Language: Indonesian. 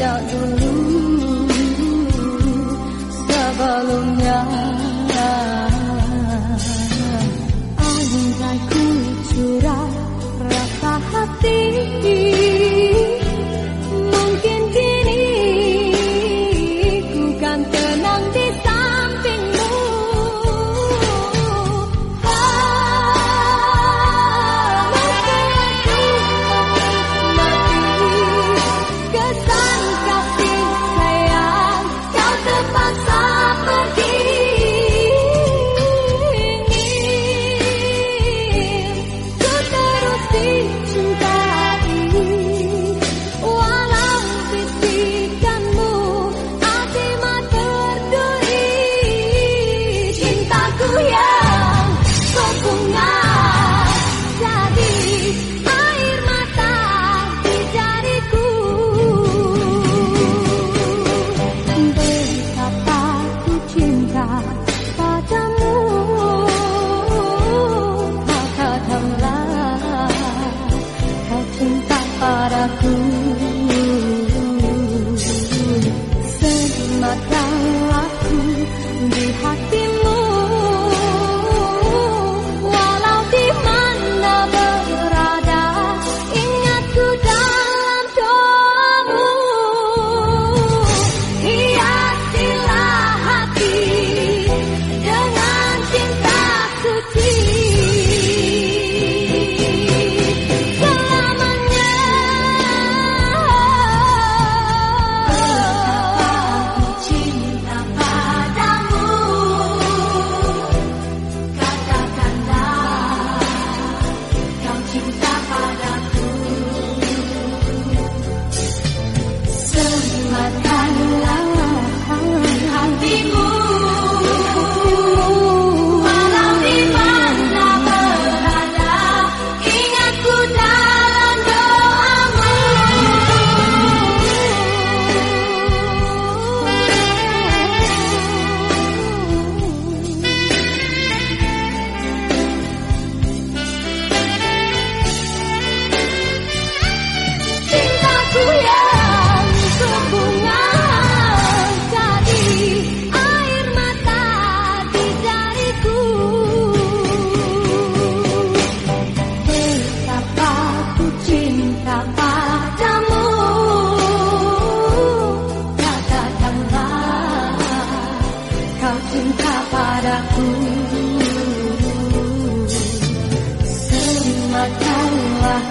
sejak dulu sebelumnya. padaku. Serimakanlah